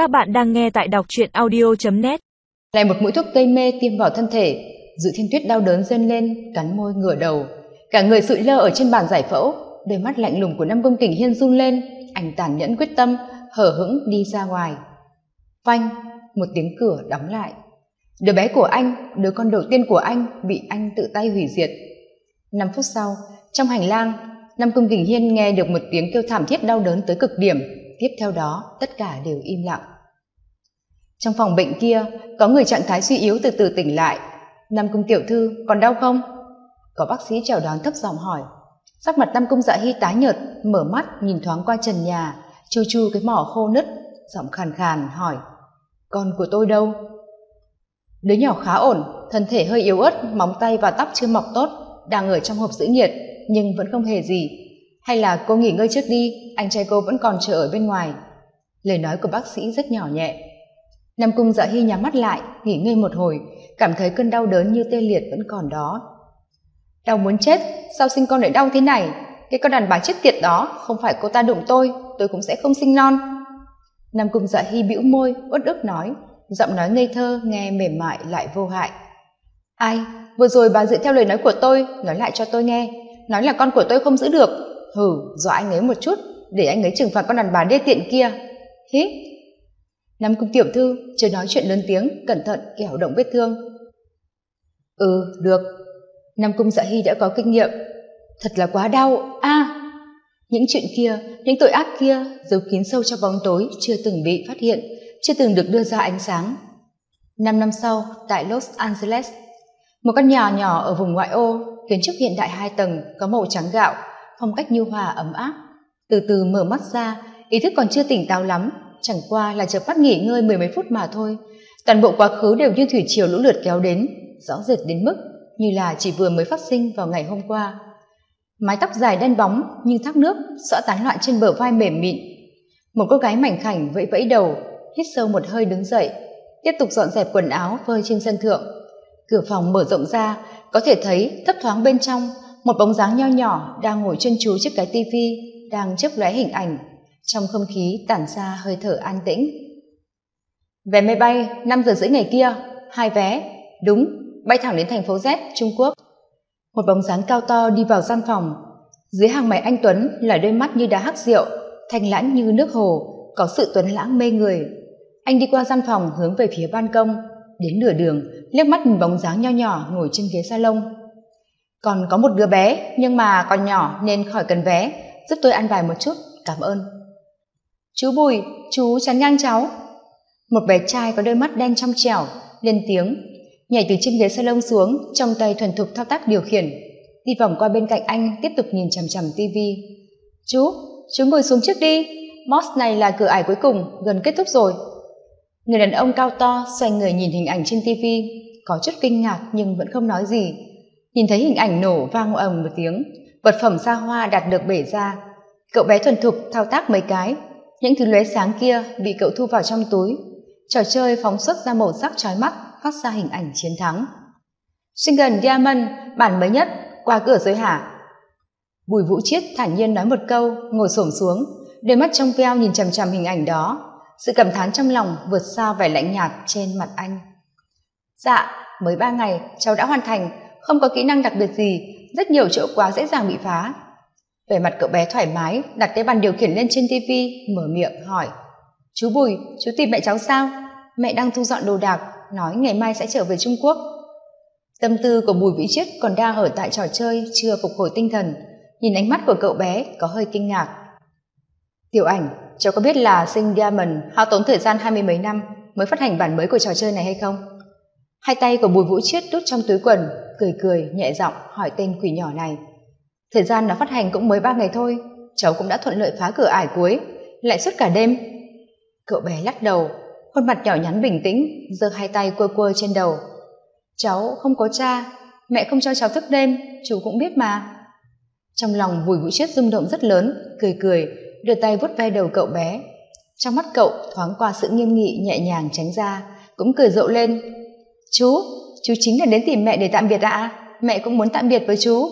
Các bạn đang nghe tại đọc truyện audio.net Lại một mũi thuốc gây mê tiêm vào thân thể, Dự Thiên Tuyết đau đớn dâng lên, cắn môi ngửa đầu. Cả người sụi lơ ở trên bàn giải phẫu, đôi mắt lạnh lùng của Nam Công Kình Hiên run lên, anh tàn nhẫn quyết tâm, hở hững đi ra ngoài. Phanh, một tiếng cửa đóng lại. Đứa bé của anh, đứa con đầu tiên của anh bị anh tự tay hủy diệt. Năm phút sau, trong hành lang, Nam Công Kình Hiên nghe được một tiếng kêu thảm thiết đau đớn tới cực điểm, tiếp theo đó tất cả đều im lặng. Trong phòng bệnh kia, có người trạng thái suy yếu từ từ tỉnh lại. Nam Cung tiểu thư, còn đau không? Có bác sĩ chào đón thấp giọng hỏi. Sắc mặt Nam Cung dạ hy tái nhợt, mở mắt nhìn thoáng qua trần nhà, chu chu cái mỏ khô nứt, giọng khàn khàn hỏi. Con của tôi đâu? Đứa nhỏ khá ổn, thân thể hơi yếu ớt, móng tay và tóc chưa mọc tốt, đang ở trong hộp giữ nhiệt, nhưng vẫn không hề gì. Hay là cô nghỉ ngơi trước đi, anh trai cô vẫn còn chờ ở bên ngoài. Lời nói của bác sĩ rất nhỏ nhẹ. Nam Cung Dạ Hy nhắm mắt lại, nghỉ ngơi một hồi, cảm thấy cơn đau đớn như tê liệt vẫn còn đó. Đau muốn chết, sao sinh con lại đau thế này? Cái con đàn bà chết tiệt đó, không phải cô ta đụng tôi, tôi cũng sẽ không sinh non. Nam Cung Dạ Hy bĩu môi, uất ức nói, giọng nói ngây thơ nghe mềm mại lại vô hại ai vừa rồi bà dựa theo lời nói của tôi nói lại cho tôi nghe nói là con của tôi không giữ được hừ dọa anh ấy một chút, để anh ấy trừng phạt con đàn bà đê tiện kia. Hít năm cung tiểu thư chưa nói chuyện lớn tiếng, cẩn thận kẻo động vết thương. Ừ được. Nam cung dạ hy đã có kinh nghiệm. Thật là quá đau. A. Những chuyện kia, những tội ác kia, giấu kín sâu trong bóng tối, chưa từng bị phát hiện, chưa từng được đưa ra ánh sáng. Năm năm sau, tại los angeles, một căn nhà nhỏ ở vùng ngoại ô, kiến trúc hiện đại hai tầng, có màu trắng gạo phong cách nhu hòa, ấm áp. Từ từ mở mắt ra, ý thức còn chưa tỉnh táo lắm, chẳng qua là chợp mắt nghỉ ngơi mười mấy phút mà thôi. Toàn bộ quá khứ đều như thủy triều lũ lượt kéo đến, rõ rệt đến mức như là chỉ vừa mới phát sinh vào ngày hôm qua. Mái tóc dài đen bóng như thác nước, xõa tán loạn trên bờ vai mềm mịn. Một cô gái mảnh khảnh vẫy vẫy đầu, hít sâu một hơi đứng dậy, tiếp tục dọn dẹp quần áo phơi trên sân thượng. Cửa phòng mở rộng ra, có thể thấy thấp thoáng bên trong một bóng dáng nho nhỏ đang ngồi chân chú trước cái tivi, đang chớp lóe hình ảnh. Trong không khí tản ra hơi thở an tĩnh. Vé máy bay, năm giờ rưỡi ngày kia. Hai vé. Đúng, bay thẳng đến thành phố z, trung quốc. Một bóng dáng cao to đi vào gian phòng. Dưới hàng mày anh tuấn là đôi mắt như đá hắc rượu, thanh lãnh như nước hồ, có sự tuấn lãng mê người. Anh đi qua gian phòng hướng về phía ban công. Đến nửa đường, liếc mắt nhìn bóng dáng nho nhỏ ngồi trên ghế salon còn có một đứa bé, nhưng mà còn nhỏ nên khỏi cần vé. Giúp tôi ăn vài một chút. Cảm ơn. Chú bùi, chú chắn ngang cháu. Một bé trai có đôi mắt đen trong trẻo, lên tiếng, nhảy từ trên ghế salon xuống, trong tay thuần thục thao tác điều khiển. Đi vòng qua bên cạnh anh, tiếp tục nhìn chằm chằm tivi chú chú ngồi xuống trước đi. Moss này là cửa ải cuối cùng, gần kết thúc rồi. Người đàn ông cao to, xoay người nhìn hình ảnh trên tv có chút kinh ngạc nhưng vẫn không nói gì nhìn thấy hình ảnh nổ vang ầm một tiếng, vật phẩm xa hoa đạt được bể ra. Cậu bé thuần thục thao tác mấy cái. Những thứ lóe sáng kia bị cậu thu vào trong túi. Trò chơi phóng xuất ra màu sắc trói mắt, phát ra hình ảnh chiến thắng. Single diamond, bản mới nhất, qua cửa giới hả? Bùi vũ chiết thản nhiên nói một câu, ngồi xổm xuống. Đôi mắt trong veo nhìn chằm chằm hình ảnh đó. Sự cảm thán trong lòng vượt xa vẻ lạnh nhạt trên mặt anh. Dạ mới ba ngày, cháu đã hoàn thành không có kỹ năng đặc biệt gì, rất nhiều chỗ quá dễ dàng bị phá. Vẻ mặt cậu bé thoải mái, đặt cái bàn điều khiển lên trên tv mở miệng, hỏi, chú bùi, chú tìm mẹ cháu sao? Mẹ đang thu dọn đồ đạc, nói ngày mai sẽ trở về trung quốc. Tâm tư của bùi vĩ chiết còn đang ở tại trò chơi chưa phục hồi tinh thần, nhìn ánh mắt của cậu bé có hơi kinh ngạc. Tiểu ảnh, cháu có biết là sinh diamond hao tốn thời gian hai mươi mấy năm mới phát hành bản mới của trò chơi này hay không? Hai tay của bùi vũ chiết đút trong túi quần cười cười, nhẹ giọng hỏi tên quỷ nhỏ này. Thời gian nó phát hành cũng mới ba ngày thôi, cháu cũng đã thuận lợi phá cửa ải cuối, lại suốt cả đêm. Cậu bé lắc đầu, khuôn mặt nhỏ nhắn bình tĩnh, giơ hai tay quơ quơ trên đầu. Cháu không có cha, mẹ không cho cháu thức đêm, chú cũng biết mà. Trong lòng bùi vũ chiết rung động rất lớn, cười cười, đưa tay vuốt ve đầu cậu bé. Trong mắt cậu thoáng qua sự nghiêm nghị nhẹ nhàng tránh ra, cũng cười rộ lên. Chú chú chính là đến tìm mẹ để tạm biệt ạ. À? mẹ cũng muốn tạm biệt với chú.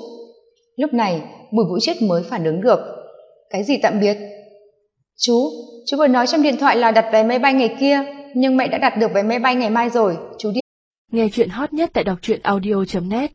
Lúc này, bùi vũ chết mới phản ứng được. Cái gì tạm biệt? Chú chú vừa nói trong điện thoại là đặt vé máy bay ngày kia, nhưng mẹ đã đặt được vé máy bay ngày mai rồi. Chú đi. Nghe chuyện hot nhất tại đọc truyện audio net.